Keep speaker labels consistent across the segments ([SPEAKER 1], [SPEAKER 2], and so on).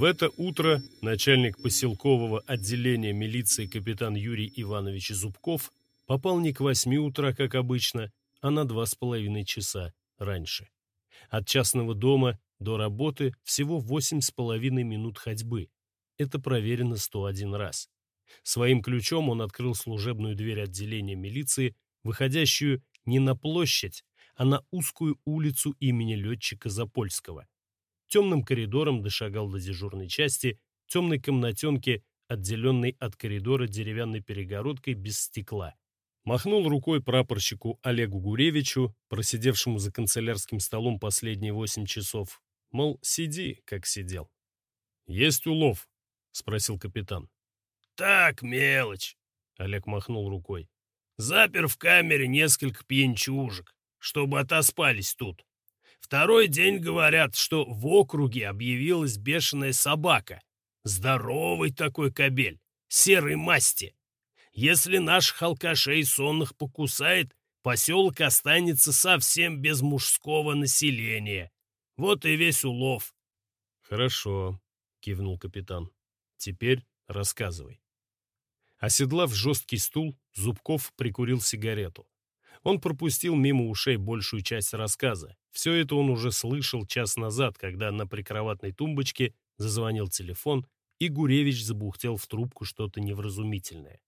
[SPEAKER 1] В это утро начальник поселкового отделения милиции капитан Юрий Иванович Зубков попал не к восьми утра, как обычно, а на два с половиной часа раньше. От частного дома до работы всего восемь с половиной минут ходьбы. Это проверено 101 раз. Своим ключом он открыл служебную дверь отделения милиции, выходящую не на площадь, а на узкую улицу имени летчика Запольского. Темным коридором дошагал до дежурной части, темной комнатенки, отделенной от коридора деревянной перегородкой без стекла. Махнул рукой прапорщику Олегу Гуревичу, просидевшему за канцелярским столом последние восемь часов. Мол, сиди, как сидел. «Есть улов?» — спросил капитан.
[SPEAKER 2] «Так, мелочь», — Олег махнул рукой. «Запер в камере несколько пьянчужек, чтобы отоспались тут. Второй день говорят, что в округе объявилась бешеная собака. Здоровый такой кобель, серой масти. Если наших алкашей сонных покусает, поселок останется совсем без мужского населения. Вот и весь улов.
[SPEAKER 1] «Хорошо», — кивнул капитан. «Теперь рассказывай». Оседлав жесткий стул, Зубков прикурил сигарету. Он пропустил мимо ушей большую часть рассказа. Все это он уже слышал час назад, когда на прикроватной тумбочке зазвонил телефон, и Гуревич забухтел в трубку что-то невразумительное.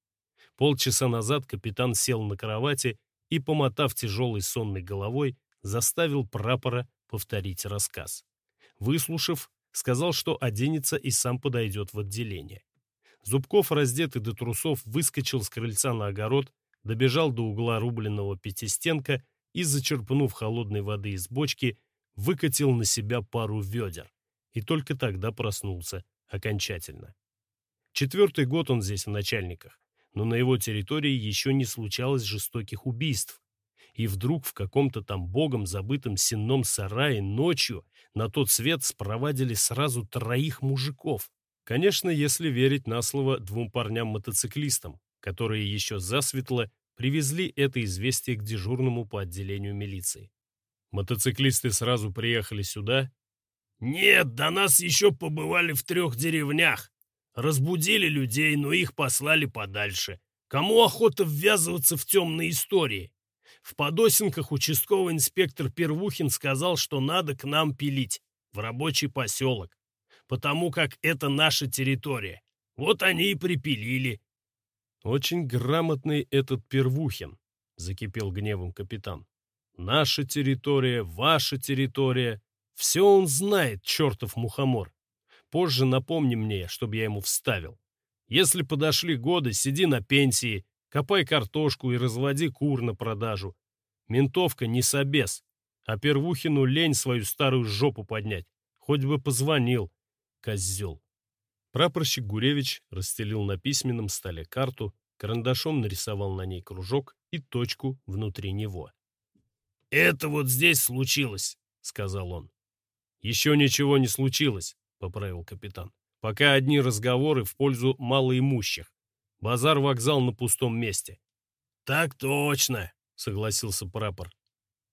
[SPEAKER 1] Полчаса назад капитан сел на кровати и, помотав тяжелой сонной головой, заставил прапора повторить рассказ. Выслушав, сказал, что оденется и сам подойдет в отделение. Зубков, раздетый до трусов, выскочил с крыльца на огород, добежал до угла рубленного пятистенка и, зачерпнув холодной воды из бочки, выкатил на себя пару ведер. И только тогда проснулся окончательно. Четвертый год он здесь в начальниках, но на его территории еще не случалось жестоких убийств. И вдруг в каком-то там богом забытом сенном сарае ночью на тот свет спровадили сразу троих мужиков. Конечно, если верить на слово двум парням-мотоциклистам, которые еще засветло привезли это известие к дежурному по отделению милиции. Мотоциклисты сразу приехали сюда.
[SPEAKER 2] «Нет, до нас еще побывали в трех деревнях. Разбудили людей, но их послали подальше. Кому охота ввязываться в темные истории? В Подосинках участковый инспектор Первухин сказал, что надо к нам пилить, в рабочий поселок, потому как это наша территория. Вот они и припилили.
[SPEAKER 1] «Очень грамотный этот Первухин», — закипел гневом капитан. «Наша территория, ваша территория. Все он знает, чертов мухомор. Позже напомни мне, чтобы я ему вставил. Если подошли годы, сиди на пенсии, копай картошку и разводи кур на продажу. Ментовка не собес, а Первухину лень свою старую жопу поднять. Хоть бы позвонил, козел. Прапорщик Гуревич расстелил на письменном столе карту, карандашом нарисовал на ней кружок и точку внутри него.
[SPEAKER 2] «Это вот здесь случилось», — сказал он.
[SPEAKER 1] «Еще ничего не случилось», — поправил капитан. «Пока одни разговоры в пользу малоимущих. Базар-вокзал на пустом месте».
[SPEAKER 2] «Так точно», — согласился прапор.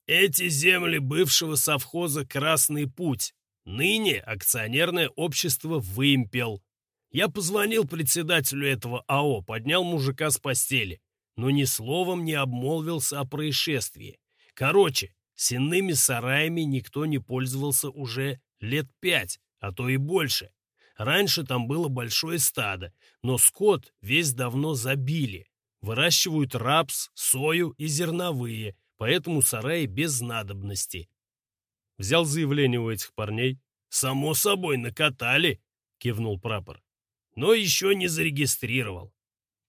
[SPEAKER 2] «Эти земли бывшего совхоза «Красный путь». Ныне акционерное общество «Вымпел». Я позвонил председателю этого АО, поднял мужика с постели, но ни словом не обмолвился о происшествии. Короче, сенными сараями никто не пользовался уже лет пять, а то и больше. Раньше там было большое стадо, но скот весь давно забили. Выращивают рапс, сою и зерновые, поэтому сараи без надобности.
[SPEAKER 1] Взял заявление у этих парней.
[SPEAKER 2] «Само собой, накатали», — кивнул прапор но еще не зарегистрировал.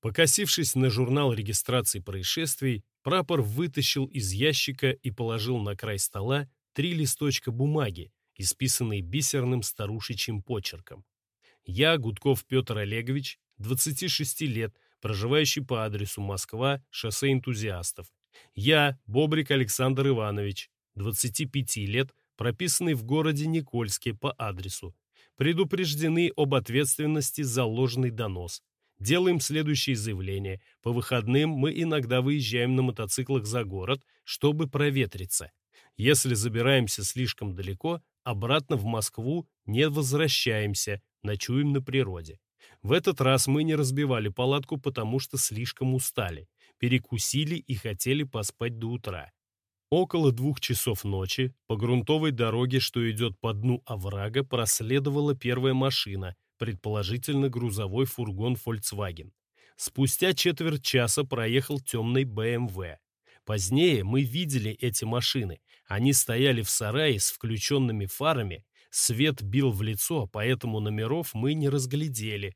[SPEAKER 1] Покосившись на журнал регистрации происшествий, прапор вытащил из ящика и положил на край стола три листочка бумаги, исписанные бисерным старушечьим почерком. Я, Гудков Петр Олегович, 26 лет, проживающий по адресу Москва, шоссе энтузиастов. Я, Бобрик Александр Иванович, 25 лет, прописанный в городе Никольске по адресу предупреждены об ответственности за ложный донос. Делаем следующее заявление. По выходным мы иногда выезжаем на мотоциклах за город, чтобы проветриться. Если забираемся слишком далеко, обратно в Москву не возвращаемся, ночуем на природе. В этот раз мы не разбивали палатку, потому что слишком устали, перекусили и хотели поспать до утра. Около двух часов ночи по грунтовой дороге, что идет по дну оврага, проследовала первая машина, предположительно грузовой фургон Volkswagen. Спустя четверть часа проехал темный БМВ. Позднее мы видели эти машины. Они стояли в сарае с включенными фарами, свет бил в лицо, поэтому номеров мы не разглядели.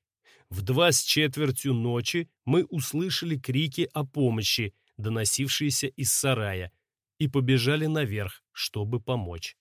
[SPEAKER 1] В два с четвертью ночи мы услышали крики о помощи, доносившиеся из сарая, и побежали наверх, чтобы помочь.